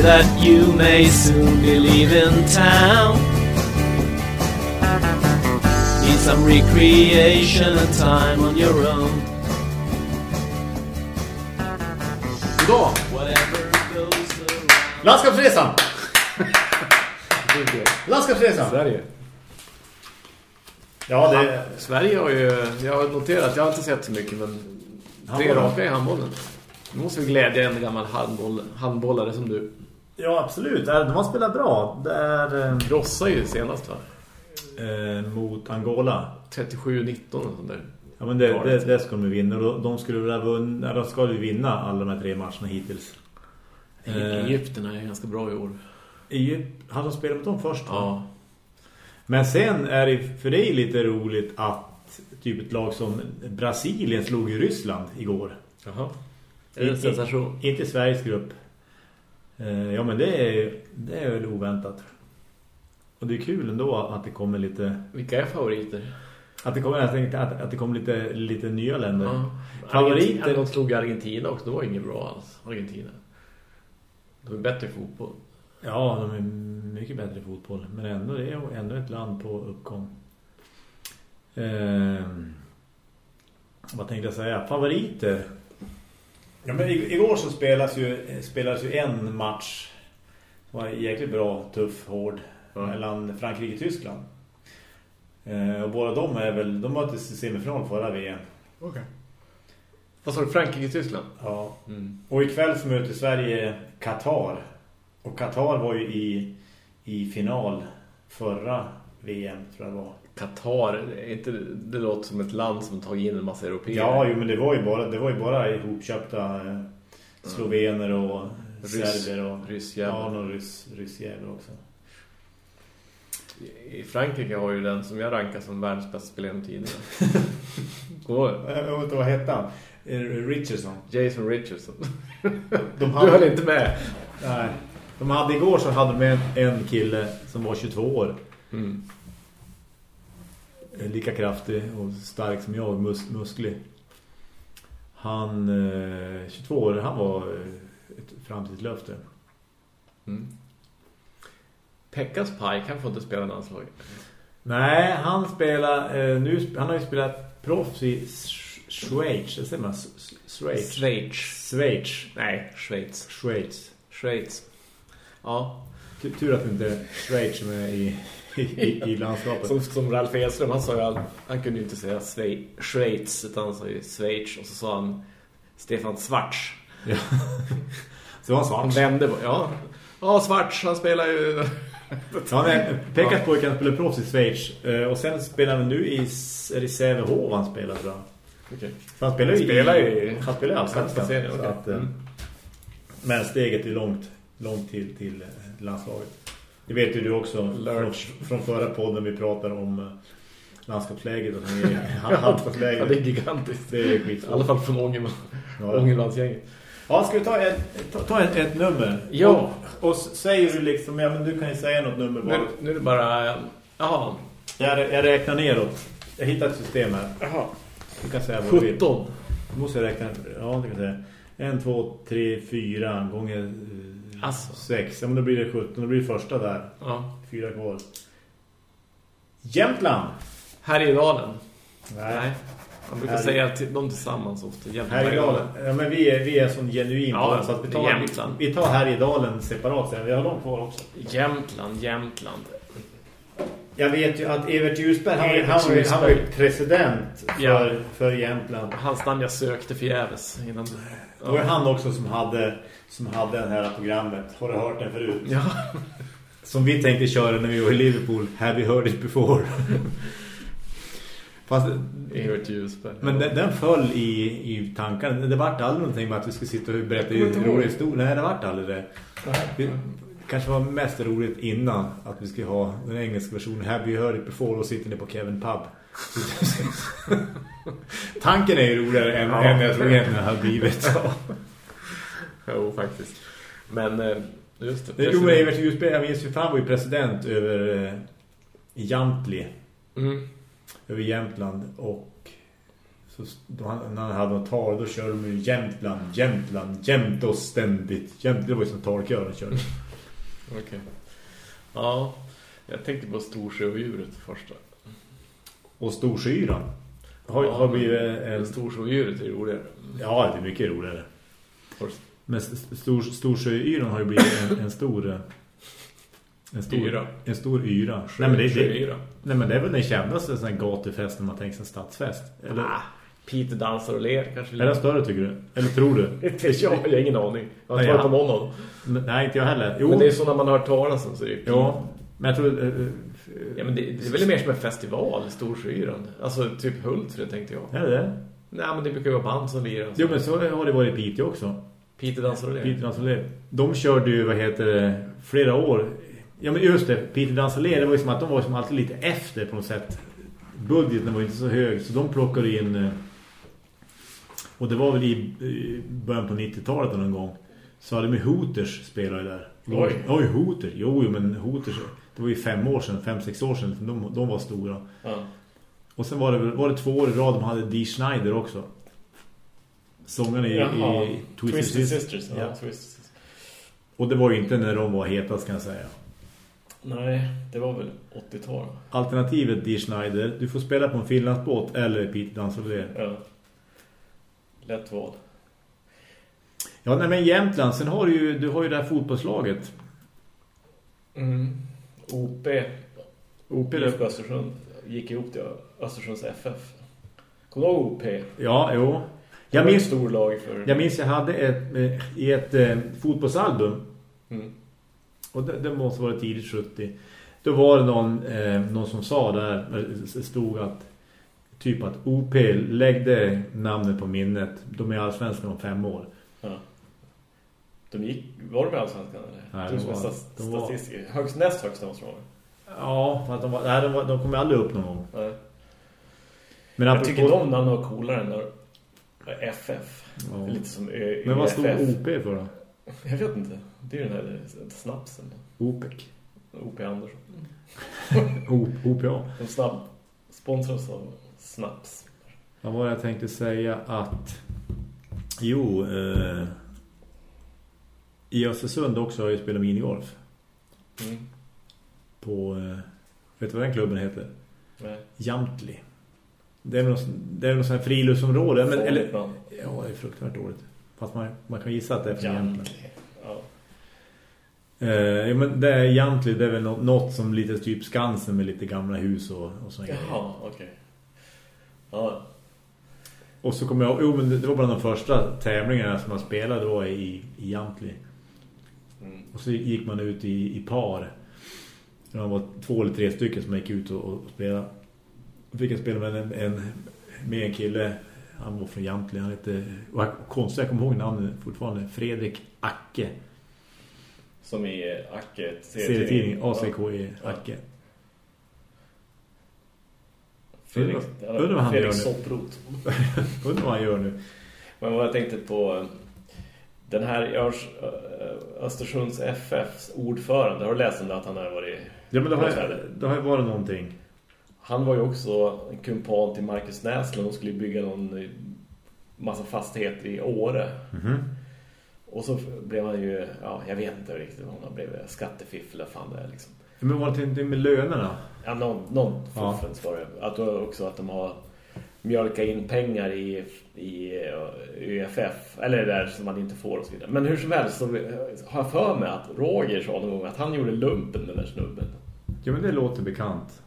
say that you may soon be leaving town. Need some recreation and time on your own. Då, Whatever goes around. landskapsresan! Landskapsresan! Sverige. Ja, det... Sverige har ju, jag har noterat, jag har inte sett så mycket, men tre raka i handbollen. Nu måste vi glädja en gammal handboll, handbollare som du. Ja, absolut. De har spelat bra. Det är eh, Krossar ju senast va? eh, mot Angola. 37-19 och sånt där. Ja, men det, det, det ska de vinna. De skulle väl vunnit, de ska ju vinna alla de här tre matcherna hittills. Eh. Egypterna är ganska bra i år. Egypt, hade de spelat mot dem först? va? Ja. Men sen är det för dig lite roligt att typ ett lag som Brasilien slog i Ryssland igår. Jaha. Är det en I- sensation? Inte i Sveriges grupp. Eh, ja, men det är, det är väl oväntat. Och det är kul ändå att det kommer lite... Vilka är favoriter? Att det kommer, jag tänkte att, att det kommer lite, lite nya länder. Ja. Favoriter? De slog Argentina också, det var inget bra alls. Argentina. De är bättre i fotboll. Ja, de är mycket bättre i fotboll. Men ändå det är ändå ett land på uppgång. Ehm, vad tänkte jag säga? Favoriter? Ja, men i- igår så spelas ju, spelas ju en match. som var jäkligt bra, tuff, hård. Ja. Mellan Frankrike och Tyskland. Ehm, och båda de är väl, de möttes i semifinal förra VM. Okej. Vad sa du? Frankrike-Tyskland? Ja. Mm. Och ikväll så möter Sverige Qatar. Och Qatar var ju i, i final förra VM tror jag det var. Qatar, inte, det låter som ett land som tagit in en massa europeer. Ja, jo, men det var ju bara, det var ju bara ihopköpta eh, slovener och Ryss- serber och ryssjävlar. ja, någon ryss, ryssjävlar också. I Frankrike har ju den som jag rankar som världens bästa spelare genom tiderna. Går. Jag vet vad hette han? Eh, Richardson. Jason Richardson. De Du hade, höll inte med. nej, de hade igår så hade de en, en kille som var 22 år. Mm. Eh, lika kraftig och stark som jag, mus musklig. Han, eh, 22 år, han var eh, ett framtidslöfte. Mm. Pekkas Pike, han får inte spela landslaget. Nej, han spelar, eh, nu, han har ju spelat proffs i Sch- Schweiz, det säger man, Schweiz. Schweiz. Schweiz. Nej, Schweiz. Schweiz. Schweiz. Ja. Tu- Tur att inte Schweiz som är i, i, i landskapet. Som, som Ralf Edström, han sa ju han kunde ju inte säga Schweiz, Schweiz utan han sa ju Schweiz och så sa han Stefan Schwarz. Ja. Så var han Han vände på, ja. Ja, Schwarz, han spelar ju... Ja, nej, Pekkas pojken spelar proffs i Schweiz. Eh, Och sen spelar han nu i, är det Sävehof han spelar tror jag. För han spelar ju Han spelar ju han spelar i allsvenskan. att, eh, Mm. Men steget är långt, långt till, till eh, landslaget. Det vet ju du också från, från förra podden vi pratar om eh, landskapsläget och som är handbollsläget. Ja, det är gigantiskt. Det är I alla fall från Ångerman. Ja. Ska vi ta ett, ta, ta ett, ett nummer? Ja. Och, och säger du liksom, ja men du kan ju säga något nummer bara. Nu, nu är det bara... Jaha. Jag, jag räknar neråt. Jag hittar ett system här. Jaha. Du kan säga vad du vill. 17. Du måste jag räkna, ja det kan jag säga. En, två, tre, fyra gånger eh, Alltså. sex. Ja men då blir det 17. Då blir det första där. Ja. Fyra kvar. Jämtland! Härjedalen. Nej. Nej. Man brukar Härj- säga till dem tillsammans ofta. Jämtland. Härjedalen. Ja men vi är, vi är sån genuin Ja, podd, så att vi tar, Jämtland. vi, vi tar Härjedalen separat sen. Vi har dem kvar också. Jämtland, Jämtland. Jag vet ju att Evert Ljusberg, han, Evert han, ju- han var ju Ljusberg. president för, Ja. för Jämtland. Hans namn jag sökte förgäves innan. Det var han också som hade, som hade det här programmet. Har du hört den förut? Ja. Som vi tänkte köra när vi var i Liverpool. Have you heard it before? Fast, Evert Ljusberg. men den, den föll i, i tankarna. Det vart aldrig någonting med att vi skulle sitta och berätta ihåg. roliga historier. Nej, det vart aldrig det. Det kanske var mest roligt innan att vi skulle ha den engelska versionen. Have you heard it before? Och sitter ni på Kevin Pub. Tanken är ju roligare än, Ja. än jag tror egentligen har blivit. Jo, faktiskt. Men eh, just det. Det Jo, men Evert Ljusberg, jag minns ju för han var ju president över eh, Jamtli, Mm. över Jämtland och så då, han- när han hade något tal då körde de ju Jämtland, Jämtland, jämt och ständigt. Jämt, det var ju som talkör de körde. Okej. Ja, jag tänkte på storsjöodjuret första. Och Storsyran. Har, Ja, har blivit men en... Storsjöodjuret är roligare. Ja, det är mycket roligare. Har- Men st- stor, Storsjöyran har ju blivit en, en stor... eh, En stor Yra. En stor yra. Nej men, det, det, Sjöyra. nej men det är väl den kändaste sån här gatufesten man tänker sig en stadsfest. Eller, Ah, Peter dansar och ler kanske. är den större tycker du? Eller tror du? Inte jag, jag har ingen aning. Jag har inte varit på någon av dem. Nej, inte jag heller. Jo, Men det är så när man hört talas om så är det ja, men jag tror... eh, eh, Ja, men det, det är väl mer som en festival, Storsjöyran. Alltså typ Hultsfred tänkte jag. Är det det? Nej, men det brukar ju vara band som lirar. Jo, men så har det varit i Piteå också. Peter dansar och ler. Peter Dansolé. De körde ju, vad heter det, flera år. Ja, men just det. Peter Dansolé, det var ju som att de var som alltid lite efter på något sätt. Budgeten var inte så hög, så de plockade in... Och det var väl i början på 90-talet någon gång. Så hade de Hooters spelade där. Oj. Oj, Hooters. Jo, men Hooters. Det var ju fem år sedan, fem, sex år sedan. De, de var stora. Ja. Och sen var det, var det två år i rad de hade Dee Schneider också. Sångaren i, Jaha. i Twisted, Twisted Sisters. Sisters. Ja. Ja, Twisted. Och det var ju inte när de var hetast kan jag säga. Nej, det var väl 80-tal. Alternativet Dee Schneider, du får spela på en finlandsbåt eller Peter Dansolé. Ja. Lätt val. Ja, nej men Jämtland, sen har du ju, du har ju det här fotbollslaget. Mm. OP. OP, IFK Östersund gick ihop till Östersunds FF. Kommer du ihåg OP? Ja, jo. Jag minns, stor lag för... jag minns jag hade ett, eh, i ett eh, fotbollsalbum Mm. Och det, det måste vara tidigt 70. Då var det någon, eh, någon som sa där, stod att typ att OP läggde namnet på minnet. De är allsvenskan om fem år. Ja. De gick... Var de i Allsvenskan eller? Nej, de de var- statistiker. Högst, näst högsta måste de vara. Ja, för att de, var, nej, de, var, de kommer aldrig upp någon gång. Nej. Men Jag tycker de namnen var coolare än FF. Ja. Lite som Ö- Men vad stod. OP för då? Jag vet inte. Det är ju den här snapsen. OPEC. OP Andersson. OPA. De snabb sponsras av Snaps. Vad var det jag tänkte säga att... Jo, eh, i Östersund också har jag spelat minigolf. Mm. På, eh, vet du vad den klubben heter? Nej. Jamtli. Det är något, det är något sånt här friluftsområde. Men, eller, ja, det är fruktansvärt dåligt. Fast man, man kan gissa att det är från Jämtland. Ja. Eh, men det är Jamtli, det är väl något, något som lite typ Skansen med lite gamla hus och, och sånt. Jaha, okej. Ja. Och så kommer jag, jo men det, var bland de första tävlingarna som man spelade då i, i Jamtli. Mm. Och så gick man ut i, i par. Det var två eller tre stycken som gick ut och, och spelade. Då fick jag spela med en, en, med en kille. Han var från Jamtli. Han hette, och konstigt, jag kommer ihåg namnet fortfarande. Fredrik Acke. Som i Acke. Serietidning ACK i Acke. Fredrik, Undrar- vad han Fredrik gör nu. Undrar vad han gör nu. Men vad jag tänkte på eh, den här Ö- Östersunds FFs ordförande. Har du läst om det att han har varit Ja men det har, det har ju varit någonting. Han var ju också en kumpan till Marcus Näslund och skulle bygga någon eh, massa fastigheter i Åre. Mhm. Och så blev han ju, ja jag vet inte riktigt om han blev skattefiffel fan det är liksom. Men var det inte med lönerna? Ja, någon, någon Ja. fuffens var det. Att också att de har mjölkat in pengar i, i eh, ÖFF. Eller det där som man inte får och så vidare. Men hur som helst så eh, har jag för mig att Roger sa någon gång att han gjorde lumpen med den där snubben. Ja men det låter bekant.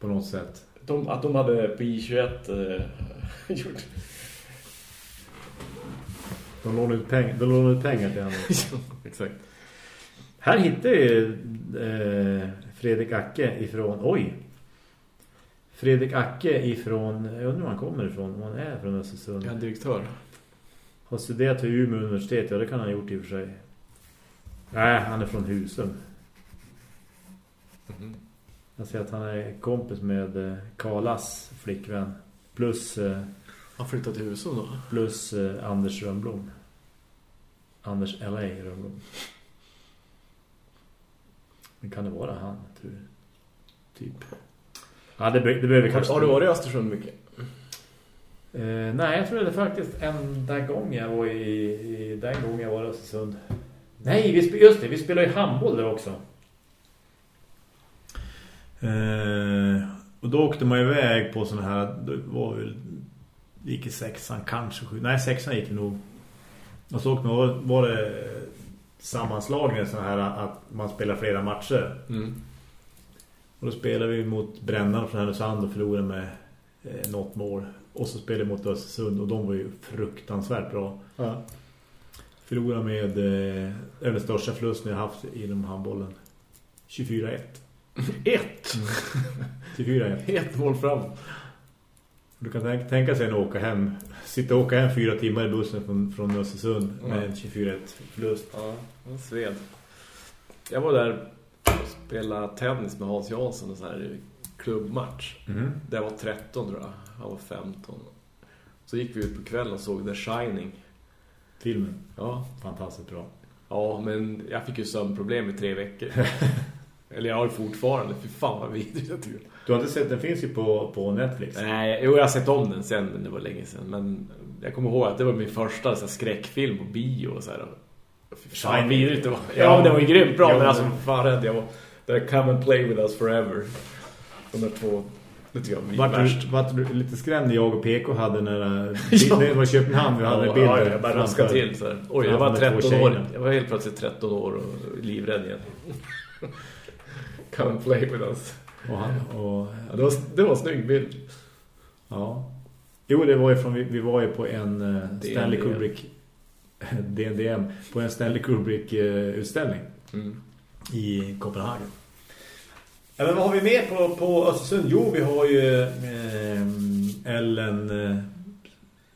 På något sätt. De, att de hade på I21 eh, gjort... De lånar ut pengar, de lånar ut pengar till honom. Exakt. Här hittar ju eh, Fredrik Acke ifrån... Oj! Fredrik Acke ifrån... Jag undrar var han kommer ifrån. Om han är från Östersund. Ja, direktör. Har studerat vid Umeå universitet. Ja, det kan han ha gjort i och för sig. Nej, han är från Husum. Mhm. Jag ser att han är kompis med eh, Karlas flickvän. Plus, eh, Han flyttade till Husum då? plus eh, Anders Rönnblom. Anders L.A. Rönnblom. Men kan det vara han, tror du? Typ. Ja, det, det behöver kanske... har du varit i Östersund mycket? Eh, nej, jag tror det är faktiskt enda gången jag var i, i den gången jag var i Östersund. Nej, vi, just det, vi spelar ju handboll där också. Eh, och då åkte man iväg på sån här, det var väl, gick i sexan kanske, sju, nej sexan gick det nog. Och så åkte man, var, var det sammanslagning sån här att man spelar flera matcher. Mm. Och då spelade vi mot Brännan från Härnösand och förlorade med eh, något mål. Och så spelade vi mot Östersund och de var ju fruktansvärt bra. Ja. Förlorade med eh, den största förlusten jag haft inom handbollen. 24-1. Ett! 24-1. Ett mål fram. Du kan tänka, tänka sig att åka hem, sitta och åka hem fyra timmar i bussen från, från Östersund Ja. med en 24-1 förlust. Ja, en sved. Jag var där och spelade tennis med Hans Jansson, en sån här klubbmatch. Mm. Det jag var 13 tror jag. Han var 15. Så gick vi ut på kvällen och såg The Shining. Filmen, Ja, fantastiskt bra. ja men jag fick ju sömnproblem i tre veckor. Eller jag har fortfarande. Fy fan vad vidrigt jag tycker. Du har inte sett, den finns ju på, på Netflix. Nej, jo, jag har sett om den sen, men det var länge sedan. Men jag kommer ihåg att det var min första så här, skräckfilm på bio och så här. Fan, vidrigt det var. Ja, men det var ju grymt bra, Ja, men alltså, fan rädd jag var. Där Come and Play With Us Forever. De där två, Vart du, lite skrämd jag och PK hade när, Ja. när det var i Köpenhamn vi hade ja, bilder ja, jag bara raskade till så här. Oj, jag var framför de två 13 år. Jag var helt plötsligt 13 år och livrädd igen. Come Play With Us. Och han, och, Ja, det, var, det var en snygg bild. ja. Jo, det var ju från, vi, vi var ju på en eh, Stanley DNDM. Kubrick DNDM, på en Stanley Kubrick eh, utställning Mm. i Kopenhagen. Ja, men vad har vi mer på, på Östersund? Jo, vi har ju eh, Ellen eh,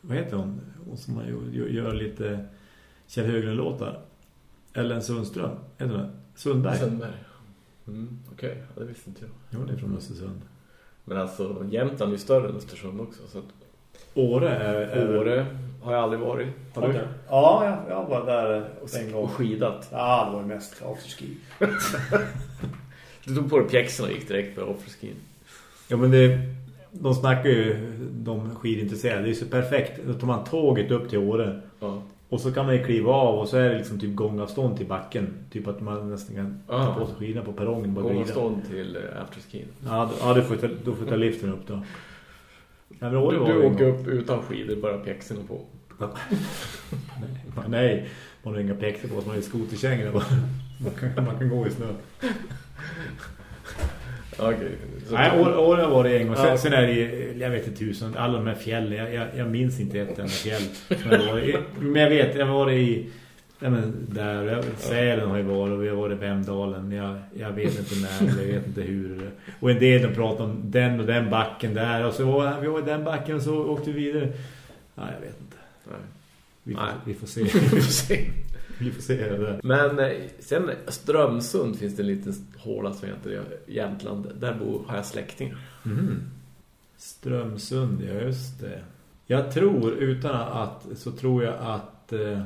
vad heter hon? Hon som gör, gör lite Kjell Höglund-låtar. Ellen Sundström, heter hon? Sundberg. Sundberg. Mm, Okej, ja, det visste inte jag. Jo, det är från Östersund. Men alltså, Jämtland är ju större än Östersund också. Så att Åre är... Åre har jag aldrig varit. Har du? Ja, jag, jag var där en gång. Och skidat. Ja, det var mest afterski. Du tog på dig pjäxan och gick direkt på offerskin. Ja, men det, de snackar ju, de skidintresserade, det är så perfekt. Då tar man tåget upp till Åre Ja. Och så kan man ju kliva av och så är det liksom typ gångavstånd till backen. Typ att man nästan kan ta Ah. på sig skidorna på perrongen. Gångavstånd till eh, afterskin. Ja, ja du, får ta, då får ta liften upp då. Ja, Du, du ju åker upp utan skidor, bara pjäxorna på. Nej, Nej, man har inga pexer på sig, man är skoterkängor. Man kan, man kan gå i snö. Okej. Så- Nej, Åre, var det en gång. Sen, Ja. sen är det ju, jag vet inte tusen, alla de här fjällen. Jag, jag, jag minns inte ett enda fjäll. jag var. Men jag vet, jag var i ja, men där, jag, Sälen har ju varit och vi har varit i Vemdalen. Jag, jag vet inte när, jag vet inte hur. Och en del de pratar om den och den backen där. Och så var vi var i den backen och så åkte vi vidare. Nej, jag vet inte. Nej. Vi får, Nej. vi får se. Vi får se. Vi får se det där. Men eh, sen Strömsund finns det en liten håla som heter det, Jämtland. Där bor, har jag släktingar. Mm. Strömsund, ja just det. Jag tror, utan att, så tror jag att eh,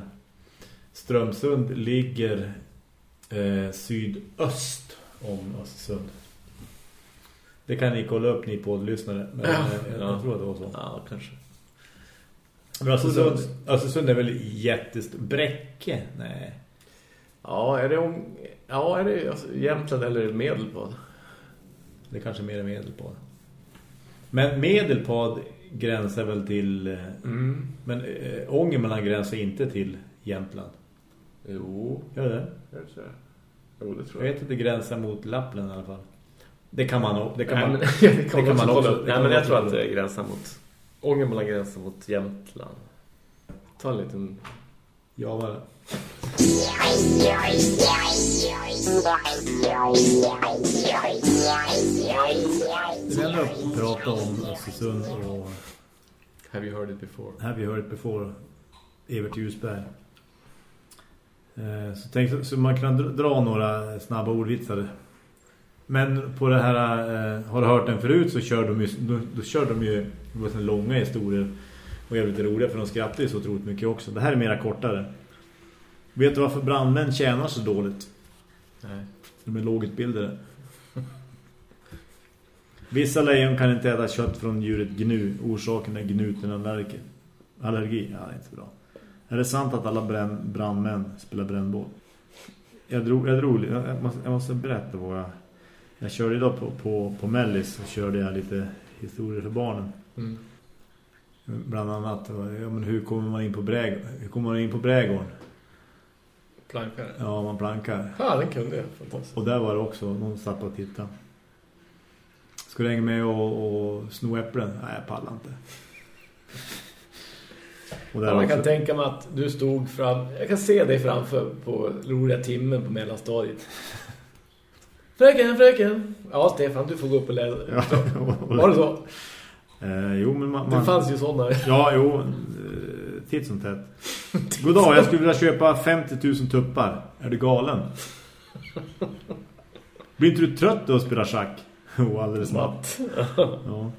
Strömsund ligger eh, sydöst om Östersund. Det kan ni kolla upp, ni poddlyssnare. Men Ja. eh, jag, Ja. jag tror att det var så. Ja, kanske. Men Östersund, Östersund är väl jättestort. Bräcke? Nej. Ja, är det om... Ja, är det alltså, Jämtland eller Medelpad? Det är kanske mer medel på. Men Medelpad gränsar väl till... eh, Mm. Men äh, Ångermanland gränsar inte till Jämtland. Jo, Gör det? är det så? Jo, det tror Jag jag. vet att det gränsar mot Lappland i alla fall. Det kan man det kan man. det kan, man också- Nej, men jag tror att det gränsar mot... Ångermanland gränsar mot Jämtland. Ta en liten... Ja, vad Vi ändå prata om Östersund och Have you heard it before? Have you heard it before? Evert Ljusberg. Eh, Så, tänk, så man kan dra- dra några snabba ordvitsar. Men på det här, eh, har du hört den förut så kör de ju, då, då kör de ju det var såna långa historier och jävligt roliga för de skrattar ju så otroligt mycket också. Det här är mera kortare. Vet du varför brandmän tjänar så dåligt? Nej. De är lågutbildade. Vissa lejon kan inte äta kött från djuret gnu. Orsaken är gnutenallergi. Allergi? Ja, det är inte bra. Är det sant att alla brand, brandmän spelar brännboll? Jag drog, jag, drog jag, måste, jag måste berätta vad jag... Jag körde idag på, på, på Mellis så körde jag lite historier för barnen. Mm. Bland annat, ja, men hur kommer man in på bräg, hur kommer man in på brädgården? Plankar? Ja, man plankar. Ja, den kunde jag. Och, och där var det också, någon satt och tittade. Ska du hänga med och, och sno äpplen? Nej, jag pallar inte. Och där ja, man kan tänka mig att du stod fram... Jag kan se dig framför på roliga timmen på mellanstadiet. Fröken, fröken! Ja, Stefan, du får gå upp och läsa. Ja, var det så? Eh, jo, men man, Det fanns ju sådana. Ja, jo. Eh, titt som tätt. Goddag, jag skulle vilja köpa 50 000 tuppar. Är du galen? Blir inte du trött då att spela schack? Jo, alldeles snabbt. Ja.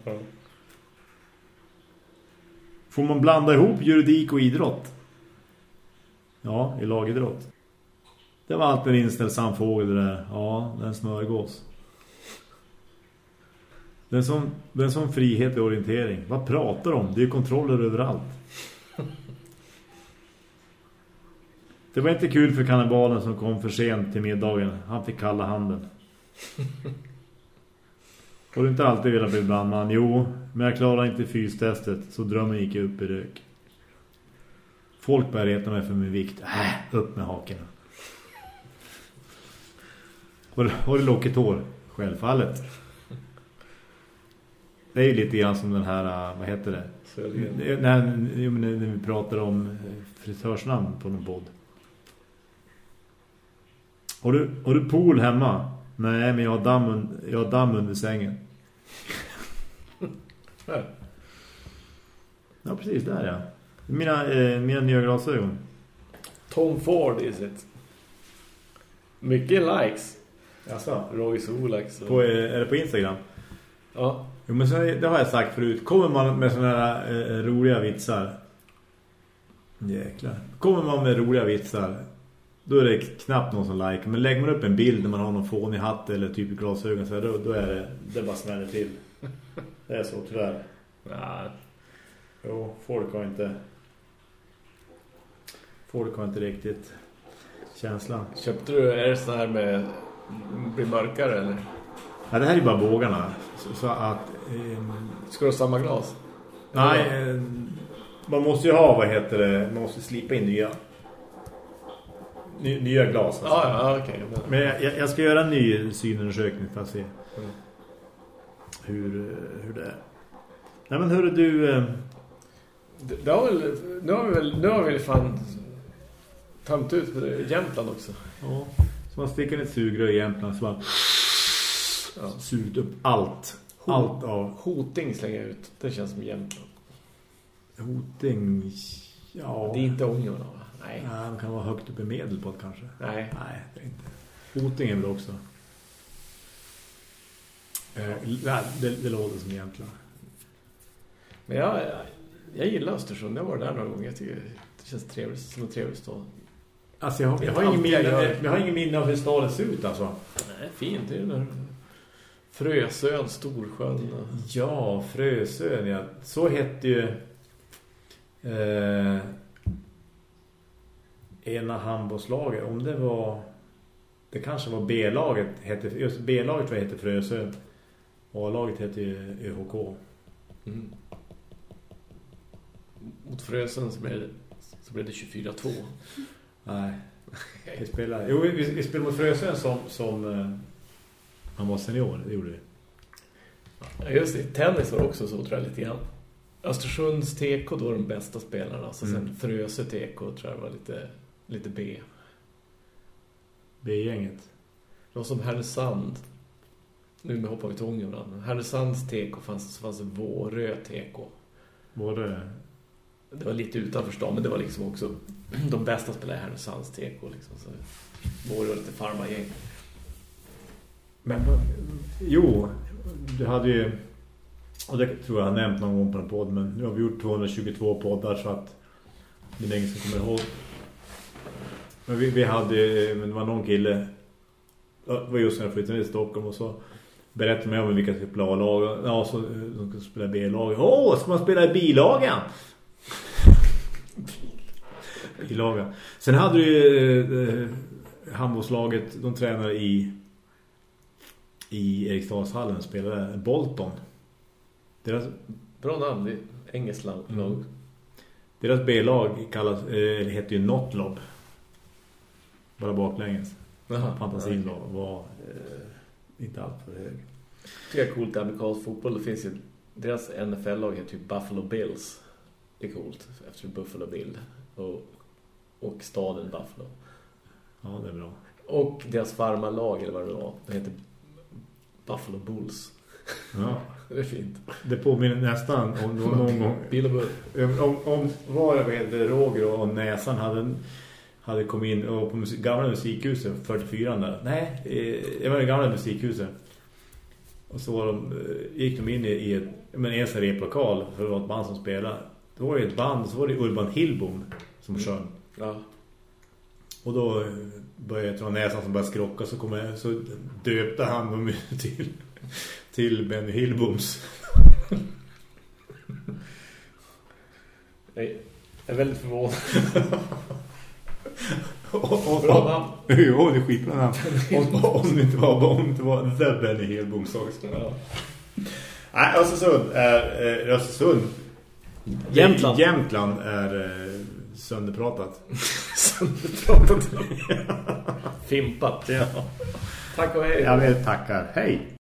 Får man blanda ihop juridik och idrott? Ja, i lagidrott. Det var alltid en inställsam fågel det där. Ja, den smörgås. Den som, den som frihet i orientering. Vad pratar de? Det är kontroller överallt. Det var inte kul för kannibalen som kom för sent till middagen. Han fick kalla handen. Har du inte alltid velat bli brandman? Jo, men jag klarade inte fystestet så drömmen gick upp i rök. Folk började reta mig för min vikt. Äh, upp med haken. Har du lockigt hår? Självfallet. Det är ju lite grann som den här, vad heter det? När, när vi pratar om fritörsnamn på någon podd. Har du, har du pool hemma? Nej, men jag har damm, jag har damm under sängen. ja, precis, där ja. Mina, eh, mina nya glasögon. Tom Ford is it. Mycket likes. Jaså? Roy Solax. Och... På, eh, är det på Instagram? Ja. Jo, men så, det har jag sagt förut. Kommer man med såna här eh, roliga vitsar. Jäklar. Kommer man med roliga vitsar. Då är det knappt någon som likar. Men lägger man upp en bild när man har någon fånig hatt eller typ glasögon så här, då, då är det, det bara smäller till. Det är så tyvärr. Ja. Jo, folk har inte folk har inte riktigt känslan. Köpte du, är det så här med blir mörkare eller? Ja, det här är bara bågarna. Så, så att... Eh, Ska du ha samma glas? Nej, eh, man måste ju ha, vad heter det, man måste slipa in nya. Ny, nya glas. Alltså. Ja, ja, okej. Okay. Men jag, jag, ska göra en ny synundersökning för att se mm. hur, hur det är. Nej, men hörru du... Eh, det, det har väl, nu har vi väl, nu har vi fan tömt ut på det, Jämtland också. Ja, så man sticker ett sugrör i Jämtland så man ja. sugit upp allt. Hot, allt av... Hoting slänger ut. Det känns som Jämtland. Hoting... Ja. Det är inte Ångerna va? Nej. Nej, de kan vara högt upp i Medelpad kanske. Nej. Nej, det är inte. Hoting är väl också. Eh, det, det låter som Jämtland. Men jag, jag, jag gillar Östersund. Jag var där några gånger. Jag tycker det känns trevligt, som en trevlig stad. Alltså jag har, jag har, ingen, minne, jag har ingen minne av hur staden ser ut alltså. Nej, fint. Det är den Frösön, Storsjön. Ja, Frösön. Ja. Så hette ju eh, ena handbollslaget. Om det var... Det kanske var B-laget. Just B-laget hette Frösön. A-laget hette ju ÖHK. Mm. Mot Frösön så blev det, så blev det 24-2. Nej. Vi spelade, jo, vi, vi spelade mot Frösön som, som eh, han var senior, det gjorde vi. Ja, just det. Tennis var också så, tror jag, lite grann. Östersunds TK då var de bästa spelarna. Så mm. sen Frösö TK tror jag var lite, lite B. B-gänget. Det var som Härnösand. Nu hoppar vi till Ångerland. Härnösands TK fanns, så fanns det Vårö TK. Vårö? Det var lite utanför stan, men det var liksom också de bästa spelarna i Härnösands TK. Liksom, så Vårö var lite farmagäng. Men, jo, du hade ju, och det tror jag har nämnt någon gång på en podd, men nu har vi gjort 222 poddar så att det är länge som kommer ihåg. Men vi, vi hade, men det var någon kille, det var just när jag flyttade till Stockholm och så berättade mig om vilka ska spela A-lag. Ja, så de ska spela B-lag. Åh, ska man spela i bilagen? Bilaga. Sen hade du ju eh, eh handbollslaget, de tränade i i Eriksdalshallen spelade Bolton. Deras bra namn, det är engelskt lag. Mm. Deras B-lag kallas eh, heter ju Notlob. Bara baklänges. Fantasin okay. var eh, inte allt för hög. Det är coolt i amerikansk fotboll. Det finns ju deras NFL-lag heter ju Buffalo Bills. Det är coolt efter Buffalo Bill och, och staden Buffalo. Ja, det är bra. Och deras farmarlag eller vad det var, det heter Buffalo Bulls. Ja. det är fint. Det påminner nästan om någon gång. om, om var jag vet, Roger och Näsan hade, hade kommit in och på musik, gamla musikhuset 44 där. Nej, eh, jag var i gamla musikhuset. Och så var de, eh, gick de in i, i ett, men en sån replokal för det var ett band som spelade. Då var det ett band, så var det Urban Hillbom som mm. sjöng. Ja. Och då började jag tro näsan som började skrocka så, kom jag, så döpte han dem till, till Benny Hillboms. Jag är väldigt förvånad. Bra namn. Jo, det är skitbra namn. Om, om det inte var, om det inte var The Benny Hillboms också. Ja. Nej, Östersund är eh, Östersund. Jämtland. Jämtland är eh, sönderpratat. sönderpratat. Fimpat. Ja. Tack och hej. Jag vill tackar. Hej.